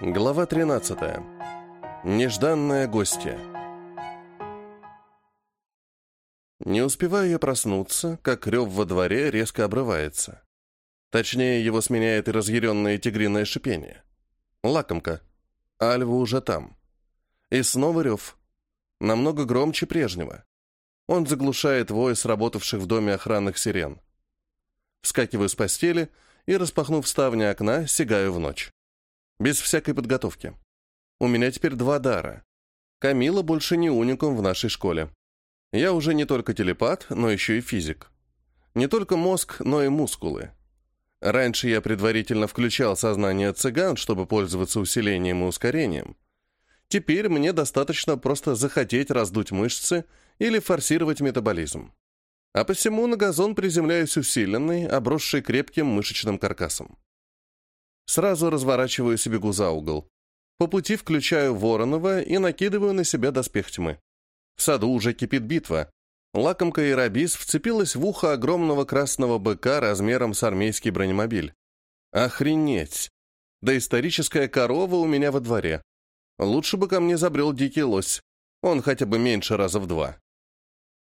Глава 13. Нежданное гостье. Не успеваю я проснуться, как рев во дворе резко обрывается. Точнее, его сменяет и разъяренное тигриное шипение. Лакомка. Альва уже там. И снова рев. Намного громче прежнего. Он заглушает вой сработавших в доме охранных сирен. Вскакиваю с постели и, распахнув ставни окна, сигаю в ночь. Без всякой подготовки. У меня теперь два дара. Камила больше не уникум в нашей школе. Я уже не только телепат, но еще и физик. Не только мозг, но и мускулы. Раньше я предварительно включал сознание цыган, чтобы пользоваться усилением и ускорением. Теперь мне достаточно просто захотеть раздуть мышцы или форсировать метаболизм. А посему на газон приземляюсь усиленный, обросший крепким мышечным каркасом. Сразу разворачиваюсь и бегу за угол. По пути включаю Воронова и накидываю на себя доспех тьмы. В саду уже кипит битва. Лакомка и Рабис вцепилась в ухо огромного красного быка размером с армейский бронемобиль. Охренеть! Да историческая корова у меня во дворе. Лучше бы ко мне забрел дикий лось. Он хотя бы меньше раза в два.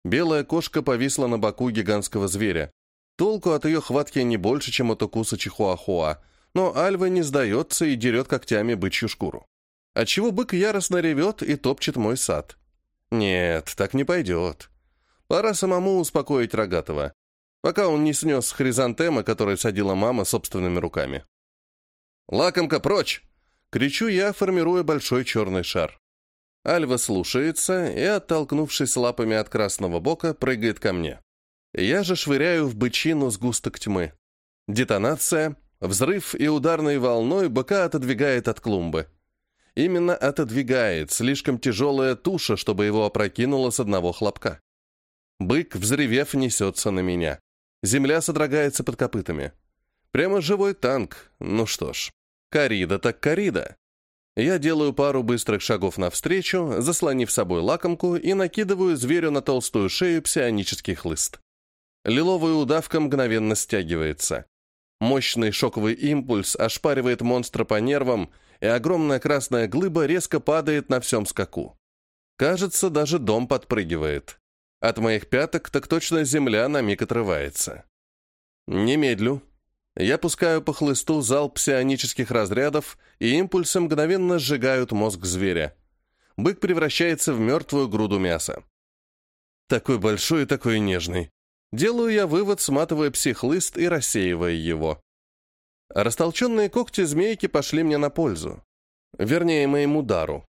Белая кошка повисла на боку гигантского зверя. Толку от ее хватки не больше, чем от укуса чихуахуа, но Альва не сдается и дерет когтями бычью шкуру. Отчего бык яростно ревет и топчет мой сад. Нет, так не пойдет. Пора самому успокоить Рогатого, пока он не снес хризантемы, которые садила мама собственными руками. «Лакомка, прочь!» — кричу я, формируя большой черный шар. Альва слушается и, оттолкнувшись лапами от красного бока, прыгает ко мне. Я же швыряю в бычину сгусток тьмы. Детонация, взрыв и ударной волной быка отодвигает от клумбы. Именно отодвигает, слишком тяжелая туша, чтобы его опрокинуло с одного хлопка. Бык, взревев, несется на меня. Земля содрогается под копытами. Прямо живой танк. Ну что ж, корида так корида. Я делаю пару быстрых шагов навстречу, заслонив собой лакомку и накидываю зверю на толстую шею псионический хлыст. Лиловая удавка мгновенно стягивается. Мощный шоковый импульс ошпаривает монстра по нервам, и огромная красная глыба резко падает на всем скаку. Кажется, даже дом подпрыгивает. От моих пяток так точно земля на миг отрывается. Немедлю. Я пускаю по хлысту зал псионических разрядов, и импульсы мгновенно сжигают мозг зверя. Бык превращается в мертвую груду мяса. Такой большой и такой нежный. Делаю я вывод, сматывая психлыст и рассеивая его. Растолченные когти змейки пошли мне на пользу. Вернее, моему дару.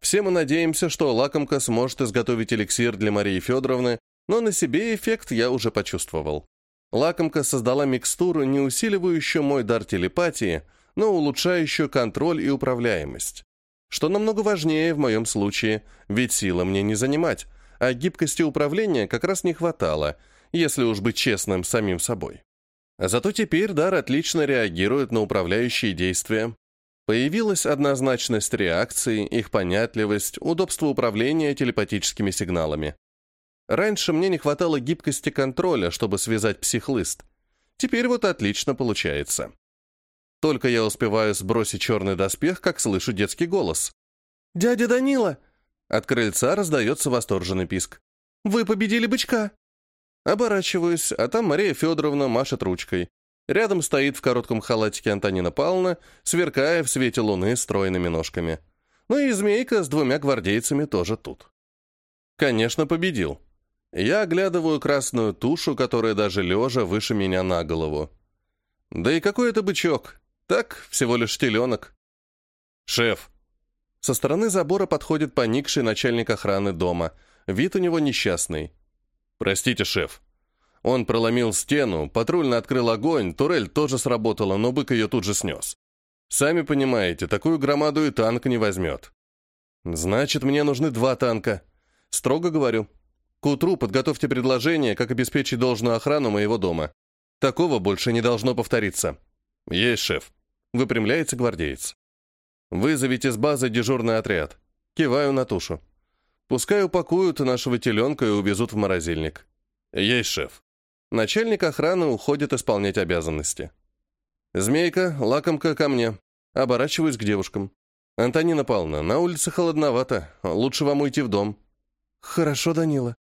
Все мы надеемся, что лакомка сможет изготовить эликсир для Марии Федоровны, но на себе эффект я уже почувствовал. Лакомка создала микстуру, не усиливающую мой дар телепатии, но улучшающую контроль и управляемость. Что намного важнее в моем случае, ведь сила мне не занимать, а гибкости управления как раз не хватало, если уж быть честным самим собой. Зато теперь дар отлично реагирует на управляющие действия. Появилась однозначность реакции, их понятливость, удобство управления телепатическими сигналами. Раньше мне не хватало гибкости контроля, чтобы связать психлыст. Теперь вот отлично получается. Только я успеваю сбросить черный доспех, как слышу детский голос. «Дядя Данила!» От крыльца раздается восторженный писк. «Вы победили бычка!» Оборачиваюсь, а там Мария Федоровна машет ручкой. Рядом стоит в коротком халатике Антонина Павловна, сверкая в свете луны стройными ножками. Ну и змейка с двумя гвардейцами тоже тут. Конечно, победил. Я оглядываю красную тушу, которая даже лежа выше меня на голову. Да и какой это бычок? Так, всего лишь теленок. Шеф. Со стороны забора подходит поникший начальник охраны дома. Вид у него несчастный. «Простите, шеф». Он проломил стену, патрульно открыл огонь, турель тоже сработала, но бык ее тут же снес. Сами понимаете, такую громаду и танк не возьмет. Значит, мне нужны два танка. Строго говорю. К утру подготовьте предложение, как обеспечить должную охрану моего дома. Такого больше не должно повториться. Есть, шеф. Выпрямляется гвардеец. Вызовите с базы дежурный отряд. Киваю на тушу. Пускай упакуют нашего теленка и увезут в морозильник. Есть, шеф. Начальник охраны уходит исполнять обязанности. Змейка, лакомка ко мне. Оборачиваюсь к девушкам. «Антонина Павловна, на улице холодновато. Лучше вам уйти в дом». «Хорошо, Данила».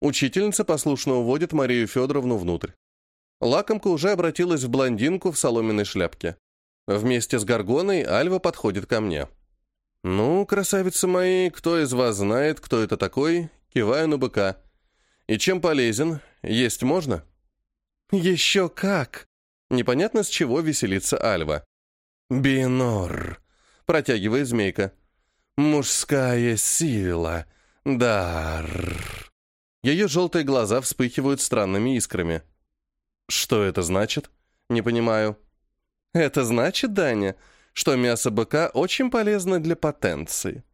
Учительница послушно уводит Марию Федоровну внутрь. Лакомка уже обратилась в блондинку в соломенной шляпке. Вместе с Горгоной Альва подходит ко мне. «Ну, красавицы мои, кто из вас знает, кто это такой?» Киваю на быка. «И чем полезен? Есть можно?» «Еще как!» Непонятно, с чего веселится Альва. «Бинор!» — протягивает змейка. «Мужская сила! Дар!» Ее желтые глаза вспыхивают странными искрами. «Что это значит?» «Не понимаю». «Это значит, Даня, что мясо быка очень полезно для потенции».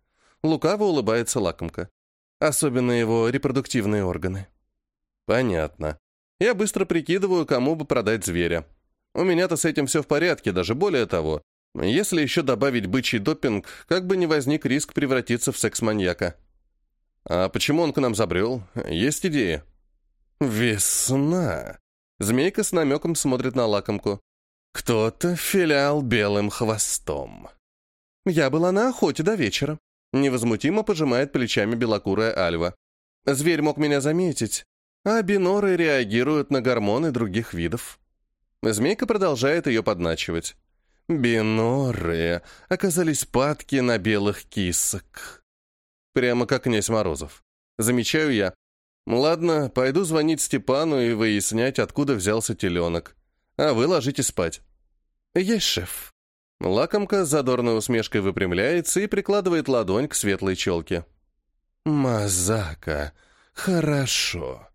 Лукаво улыбается лакомка. Особенно его репродуктивные органы. Понятно. Я быстро прикидываю, кому бы продать зверя. У меня-то с этим все в порядке, даже более того. Если еще добавить бычий допинг, как бы не возник риск превратиться в секс-маньяка. А почему он к нам забрел? Есть идея? Весна. Змейка с намеком смотрит на лакомку. Кто-то филиал белым хвостом. Я была на охоте до вечера. Невозмутимо пожимает плечами белокурая Альва. Зверь мог меня заметить, а биноры реагируют на гормоны других видов. Змейка продолжает ее подначивать. Биноры оказались падки на белых кисок. Прямо как князь Морозов. Замечаю я. Ладно, пойду звонить Степану и выяснять, откуда взялся теленок. А вы ложитесь спать. Есть, шеф. Лакомка с задорной усмешкой выпрямляется и прикладывает ладонь к светлой челке. «Мазака, хорошо».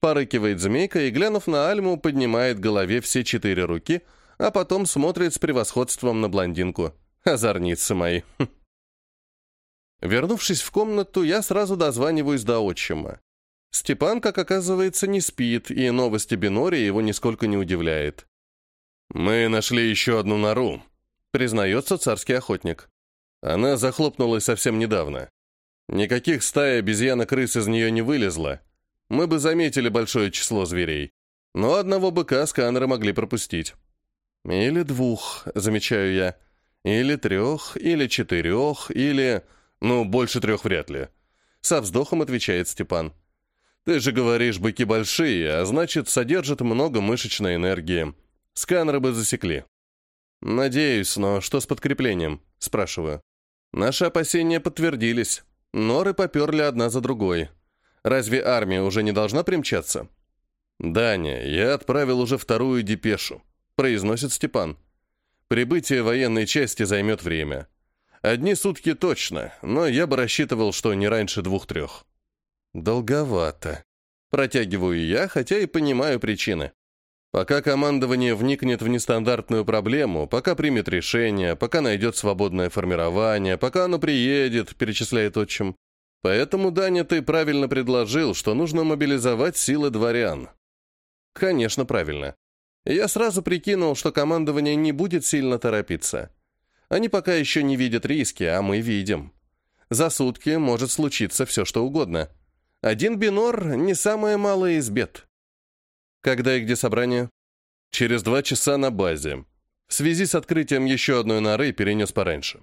Порыкивает змейка и, глянув на Альму, поднимает голове все четыре руки, а потом смотрит с превосходством на блондинку. Озорницы мои. Вернувшись в комнату, я сразу дозваниваюсь до отчима. Степан, как оказывается, не спит, и новости Бинори его нисколько не удивляет. «Мы нашли еще одну нору», признается царский охотник. Она захлопнулась совсем недавно. Никаких стаи обезьян и крыс из нее не вылезло. Мы бы заметили большое число зверей. Но одного быка сканеры могли пропустить. Или двух, замечаю я. Или трех, или четырех, или... Ну, больше трех вряд ли. Со вздохом отвечает Степан. Ты же говоришь, быки большие, а значит, содержат много мышечной энергии. Сканеры бы засекли. «Надеюсь, но что с подкреплением?» – спрашиваю. Наши опасения подтвердились. Норы поперли одна за другой. Разве армия уже не должна примчаться? «Даня, я отправил уже вторую депешу», – произносит Степан. «Прибытие военной части займет время. Одни сутки точно, но я бы рассчитывал, что не раньше двух-трех». «Долговато», – протягиваю я, хотя и понимаю причины. Пока командование вникнет в нестандартную проблему, пока примет решение, пока найдет свободное формирование, пока оно приедет, перечисляет отчим. Поэтому, Даня, ты правильно предложил, что нужно мобилизовать силы дворян. Конечно, правильно. Я сразу прикинул, что командование не будет сильно торопиться. Они пока еще не видят риски, а мы видим. За сутки может случиться все, что угодно. Один бинор — не самое малое из бед. Когда и где собрание? Через два часа на базе. В связи с открытием еще одной норы перенес пораньше.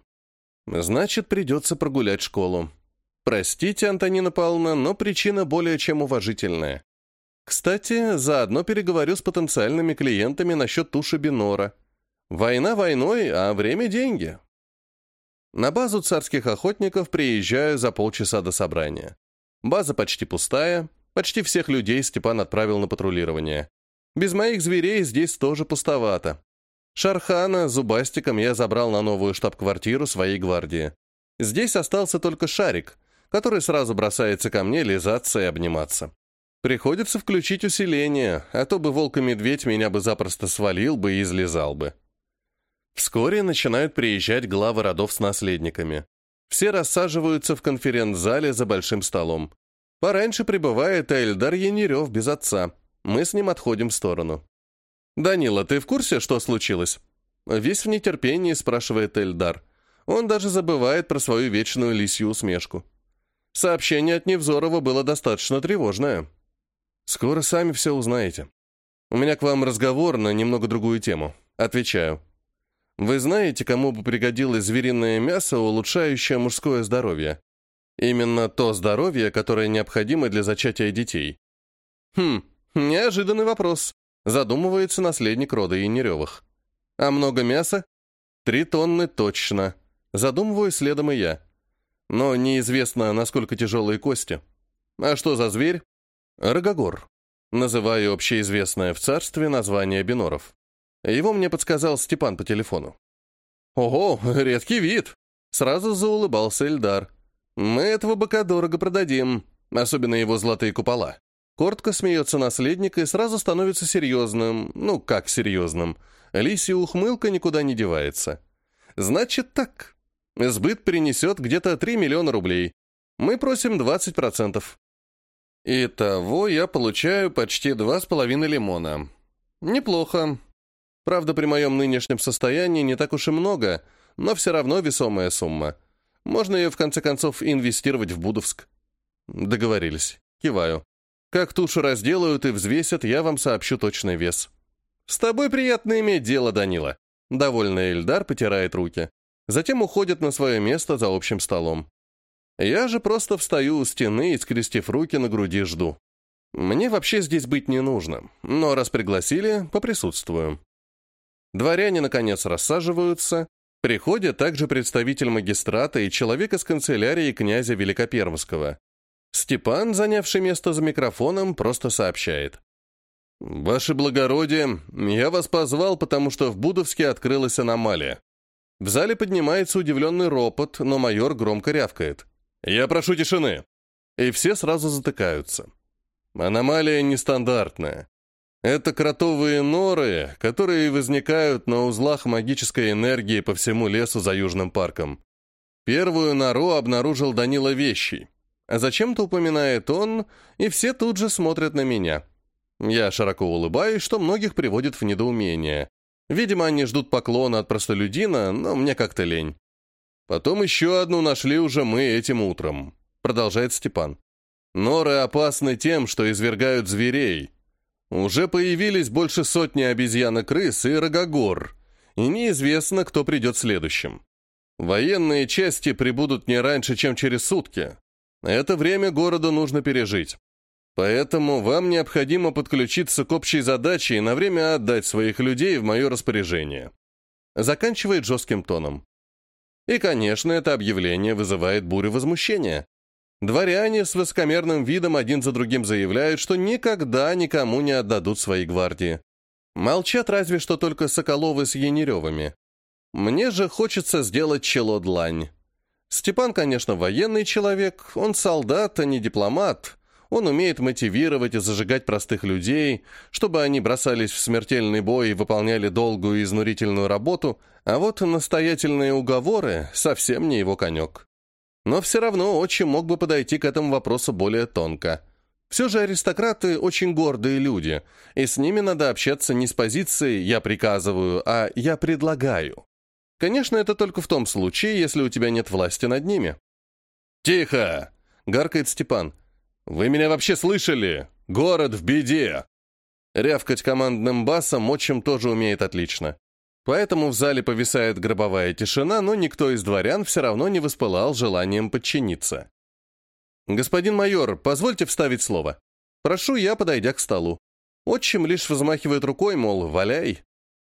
Значит, придется прогулять школу. Простите, Антонина Павловна, но причина более чем уважительная. Кстати, заодно переговорю с потенциальными клиентами насчет туши Бинора. Война войной, а время – деньги. На базу царских охотников приезжаю за полчаса до собрания. База почти пустая, Почти всех людей Степан отправил на патрулирование. Без моих зверей здесь тоже пустовато. Шархана Зубастиком я забрал на новую штаб-квартиру своей гвардии. Здесь остался только Шарик, который сразу бросается ко мне лизаться и обниматься. Приходится включить усиление, а то бы волк и медведь меня бы запросто свалил бы и излезал бы. Вскоре начинают приезжать главы родов с наследниками. Все рассаживаются в конференц-зале за большим столом. Пораньше прибывает Эльдар Янерев без отца. Мы с ним отходим в сторону. «Данила, ты в курсе, что случилось?» Весь в нетерпении спрашивает Эльдар. Он даже забывает про свою вечную лисью усмешку. Сообщение от Невзорова было достаточно тревожное. «Скоро сами все узнаете. У меня к вам разговор на немного другую тему». Отвечаю. Вы знаете, кому бы пригодилось звериное мясо, улучшающее мужское здоровье? Именно то здоровье, которое необходимо для зачатия детей. Хм, неожиданный вопрос. Задумывается наследник рода Янеревых. А много мяса? Три тонны точно. Задумываюсь следом и я. Но неизвестно, насколько тяжелые кости. А что за зверь? Рогогор. Называю общеизвестное в царстве название биноров. Его мне подсказал Степан по телефону. «Ого, редкий вид!» Сразу заулыбался Эльдар. «Мы этого быка дорого продадим, особенно его золотые купола». Коротко смеется наследник и сразу становится серьезным. Ну, как серьезным? Лисия ухмылка никуда не девается. «Значит так. Сбыт принесет где-то 3 миллиона рублей. Мы просим 20%. Итого я получаю почти 2,5 лимона. Неплохо. Правда, при моем нынешнем состоянии не так уж и много, но все равно весомая сумма. Можно ее, в конце концов, инвестировать в Будовск. Договорились. Киваю. Как тушу разделают и взвесят, я вам сообщу точный вес. С тобой приятно иметь дело, Данила. Довольный Эльдар потирает руки. Затем уходит на свое место за общим столом. Я же просто встаю у стены и, скрестив руки на груди, жду. Мне вообще здесь быть не нужно, но раз пригласили, поприсутствую. Дворяне, наконец, рассаживаются. Приходит также представитель магистрата и человек из канцелярии князя Великопермского. Степан, занявший место за микрофоном, просто сообщает. «Ваше благородие, я вас позвал, потому что в Будовске открылась аномалия. В зале поднимается удивленный ропот, но майор громко рявкает. «Я прошу тишины!» И все сразу затыкаются. Аномалия нестандартная. Это кротовые норы, которые возникают на узлах магической энергии по всему лесу за Южным парком. Первую нору обнаружил Данила Вещий. А зачем-то упоминает он, и все тут же смотрят на меня. Я широко улыбаюсь, что многих приводит в недоумение. Видимо, они ждут поклона от простолюдина, но мне как-то лень. Потом еще одну нашли уже мы этим утром, продолжает Степан. Норы опасны тем, что извергают зверей. Уже появились больше сотни обезьян-крыс и рогогор, и неизвестно, кто придет следующим. Военные части прибудут не раньше, чем через сутки. Это время городу нужно пережить. Поэтому вам необходимо подключиться к общей задаче и на время отдать своих людей в мое распоряжение. Заканчивает жестким тоном. И, конечно, это объявление вызывает бурю возмущения. Дворяне с высокомерным видом один за другим заявляют, что никогда никому не отдадут свои гвардии. Молчат разве что только Соколовы с Янеревыми. Мне же хочется сделать чело длань. Степан, конечно, военный человек, он солдат, а не дипломат, он умеет мотивировать и зажигать простых людей, чтобы они бросались в смертельный бой и выполняли долгую и изнурительную работу, а вот настоятельные уговоры совсем не его конек. Но все равно отчим мог бы подойти к этому вопросу более тонко. Все же аристократы очень гордые люди, и с ними надо общаться не с позиции «я приказываю», а «я предлагаю». Конечно, это только в том случае, если у тебя нет власти над ними. «Тихо!» — гаркает Степан. «Вы меня вообще слышали? Город в беде!» Рявкать командным басом отчим тоже умеет отлично. Поэтому в зале повисает гробовая тишина, но никто из дворян все равно не воспылал желанием подчиниться. «Господин майор, позвольте вставить слово. Прошу я, подойдя к столу. Отчим лишь взмахивает рукой, мол, валяй.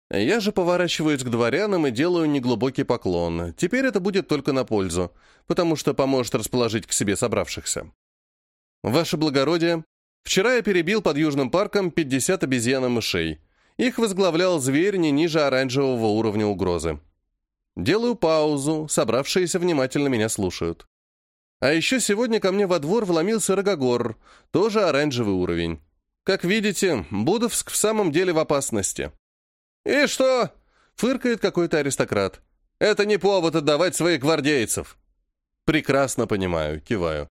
Я же поворачиваюсь к дворянам и делаю неглубокий поклон. Теперь это будет только на пользу, потому что поможет расположить к себе собравшихся. «Ваше благородие, вчера я перебил под Южным парком 50 обезьян-мышей. Их возглавлял зверь не ниже оранжевого уровня угрозы. Делаю паузу, собравшиеся внимательно меня слушают. А еще сегодня ко мне во двор вломился Рогогор, тоже оранжевый уровень. Как видите, Будовск в самом деле в опасности. «И что?» — фыркает какой-то аристократ. «Это не повод отдавать своих гвардейцев». «Прекрасно понимаю», — киваю.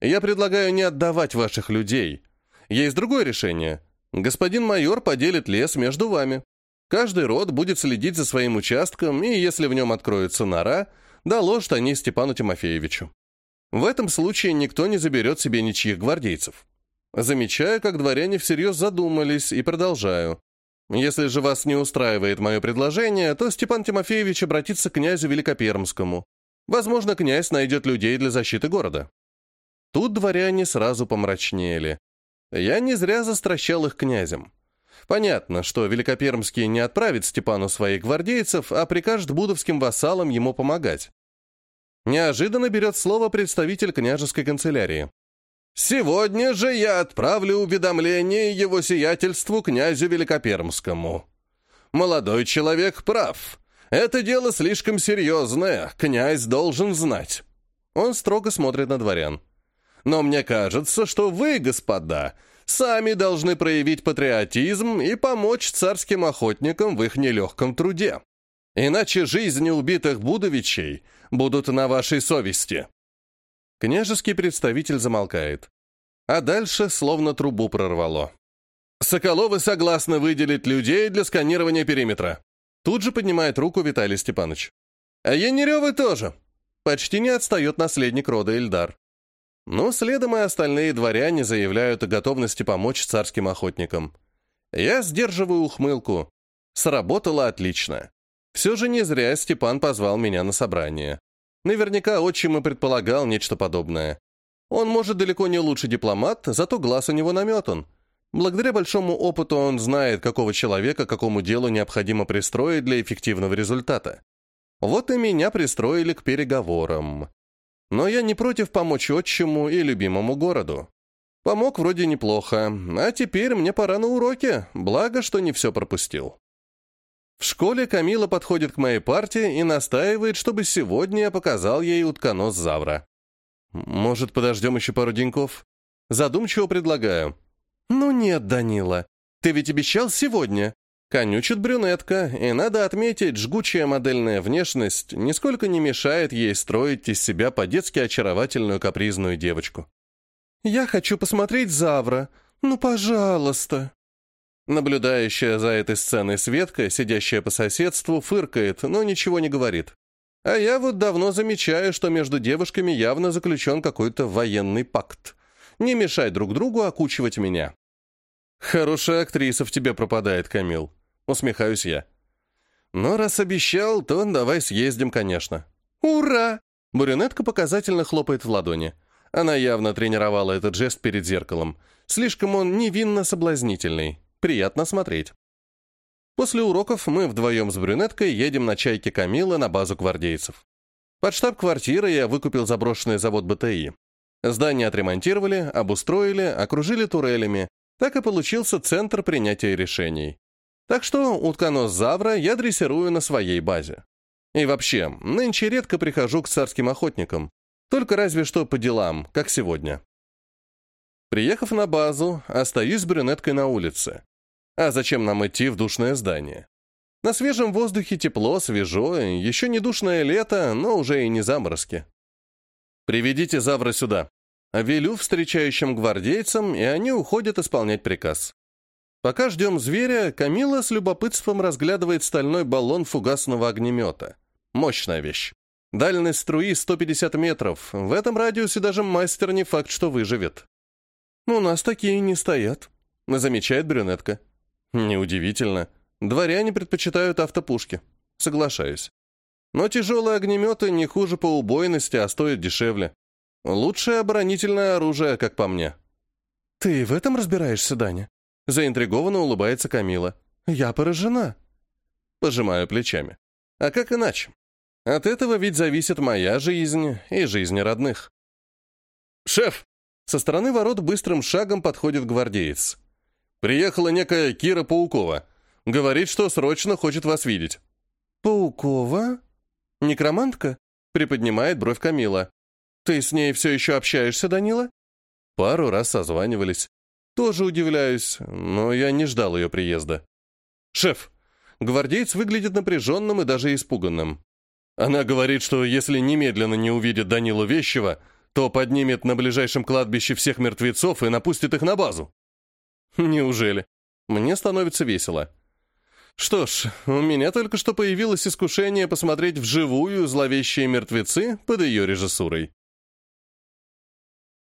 Я предлагаю не отдавать ваших людей. Есть другое решение. Господин майор поделит лес между вами. Каждый род будет следить за своим участком, и если в нем откроется нора, доложат они Степану Тимофеевичу. В этом случае никто не заберет себе ничьих гвардейцев. Замечаю, как дворяне всерьез задумались, и продолжаю. Если же вас не устраивает мое предложение, то Степан Тимофеевич обратится к князю Великопермскому. Возможно, князь найдет людей для защиты города. Тут дворяне сразу помрачнели. Я не зря застращал их князем. Понятно, что Великопермский не отправит Степану своих гвардейцев, а прикажет будовским вассалам ему помогать. Неожиданно берет слово представитель княжеской канцелярии. «Сегодня же я отправлю уведомление его сиятельству князю Великопермскому. Молодой человек прав. Это дело слишком серьезное, князь должен знать». Он строго смотрит на дворян. «Но мне кажется, что вы, господа, сами должны проявить патриотизм и помочь царским охотникам в их нелегком труде. Иначе жизни убитых будовичей будут на вашей совести». Княжеский представитель замолкает. А дальше словно трубу прорвало. «Соколовы согласны выделить людей для сканирования периметра». Тут же поднимает руку Виталий Степанович. «А Янеревы тоже». Почти не отстает наследник рода Эльдар. Ну, следом и остальные дворяне заявляют о готовности помочь царским охотникам. Я сдерживаю ухмылку. Сработало отлично. Все же не зря Степан позвал меня на собрание. Наверняка отчим и предполагал нечто подобное. Он, может, далеко не лучший дипломат, зато глаз у него наметан. Благодаря большому опыту он знает, какого человека какому делу необходимо пристроить для эффективного результата. Вот и меня пристроили к переговорам. Но я не против помочь отчиму и любимому городу. Помог вроде неплохо, а теперь мне пора на уроки, благо, что не все пропустил. В школе Камила подходит к моей партии и настаивает, чтобы сегодня я показал ей утконос Завра. Может, подождем еще пару деньков? Задумчиво предлагаю. Ну нет, Данила, ты ведь обещал сегодня. Конючит брюнетка, и надо отметить, жгучая модельная внешность нисколько не мешает ей строить из себя по-детски очаровательную капризную девочку. «Я хочу посмотреть Завра. Ну, пожалуйста!» Наблюдающая за этой сценой Светка, сидящая по соседству, фыркает, но ничего не говорит. А я вот давно замечаю, что между девушками явно заключен какой-то военный пакт. Не мешай друг другу окучивать меня. «Хорошая актриса в тебе пропадает, Камил», — усмехаюсь я. «Но раз обещал, то давай съездим, конечно». «Ура!» — Бурюнетка показательно хлопает в ладони. Она явно тренировала этот жест перед зеркалом. Слишком он невинно соблазнительный. Приятно смотреть. После уроков мы вдвоем с брюнеткой едем на чайке Камилы на базу гвардейцев. Под штаб-квартирой я выкупил заброшенный завод БТИ. Здание отремонтировали, обустроили, окружили турелями, так и получился центр принятия решений. Так что утконос Завра я дрессирую на своей базе. И вообще, нынче редко прихожу к царским охотникам. Только разве что по делам, как сегодня. Приехав на базу, остаюсь с брюнеткой на улице. А зачем нам идти в душное здание? На свежем воздухе тепло, свежо, еще не душное лето, но уже и не заморозки. «Приведите Завра сюда», Велю встречающим гвардейцам, и они уходят исполнять приказ. Пока ждем зверя, Камила с любопытством разглядывает стальной баллон фугасного огнемета. Мощная вещь. Дальность струи 150 метров. В этом радиусе даже мастер не факт, что выживет. «У нас такие не стоят», — замечает брюнетка. Неудивительно. Дворяне предпочитают автопушки. Соглашаюсь. Но тяжелые огнеметы не хуже по убойности, а стоят дешевле. Лучшее оборонительное оружие, как по мне. «Ты в этом разбираешься, Даня?» Заинтригованно улыбается Камила. «Я поражена». Пожимаю плечами. «А как иначе? От этого ведь зависит моя жизнь и жизни родных». «Шеф!» Со стороны ворот быстрым шагом подходит гвардеец. «Приехала некая Кира Паукова. Говорит, что срочно хочет вас видеть». «Паукова? Некромантка?» Приподнимает бровь Камила. «Ты с ней все еще общаешься, Данила?» Пару раз созванивались. Тоже удивляюсь, но я не ждал ее приезда. «Шеф!» Гвардеец выглядит напряженным и даже испуганным. Она говорит, что если немедленно не увидит Данилу Вещева, то поднимет на ближайшем кладбище всех мертвецов и напустит их на базу. Неужели? Мне становится весело. Что ж, у меня только что появилось искушение посмотреть вживую зловещие мертвецы под ее режиссурой.